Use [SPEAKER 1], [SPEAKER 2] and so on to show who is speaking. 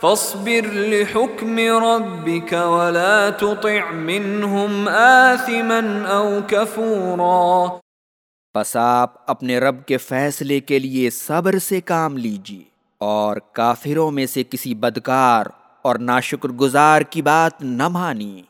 [SPEAKER 1] فاصبر لحكم ربك ولا تطع منهم آثما او كفورا
[SPEAKER 2] پس آپ اپنے رب کے فیصلے کے لیے صبر سے کام لیجیے اور کافروں میں سے کسی بدکار اور ناشکر گزار کی بات نہ مانی